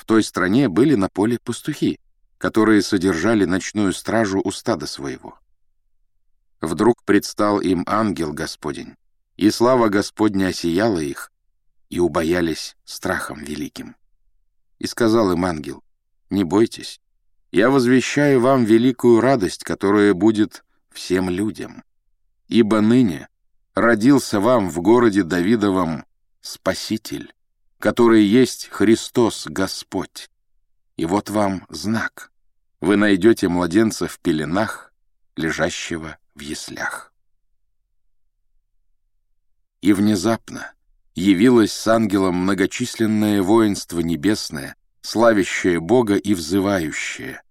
В той стране были на поле пастухи, которые содержали ночную стражу у стада своего. Вдруг предстал им ангел Господень, и слава Господня осияла их, и убоялись страхом великим. И сказал им ангел, «Не бойтесь, я возвещаю вам великую радость, которая будет всем людям. Ибо ныне родился вам в городе Давидовом Спаситель, который есть Христос Господь. И вот вам знак. Вы найдете младенца в пеленах, лежащего в яслях. И внезапно явилось с ангелом многочисленное воинство небесное, славящее Бога и взывающее.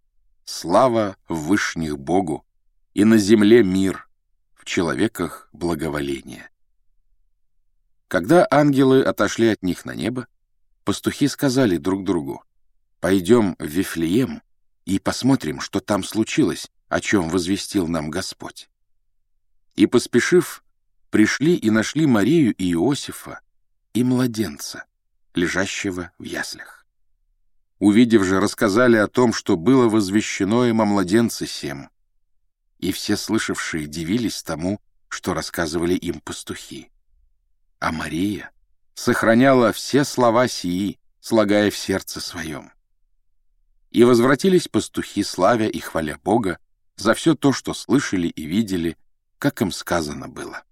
Слава в вышних Богу, и на земле мир, в человеках благоволение. Когда ангелы отошли от них на небо, пастухи сказали друг другу, «Пойдем в Вифлеем и посмотрим, что там случилось, о чем возвестил нам Господь». И, поспешив, пришли и нашли Марию и Иосифа и младенца, лежащего в яслях. Увидев же, рассказали о том, что было возвещено им о младенце сем. И все слышавшие дивились тому, что рассказывали им пастухи. А Мария сохраняла все слова сии, слагая в сердце своем. И возвратились пастухи, славя и хваля Бога, за все то, что слышали и видели, как им сказано было.